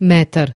متر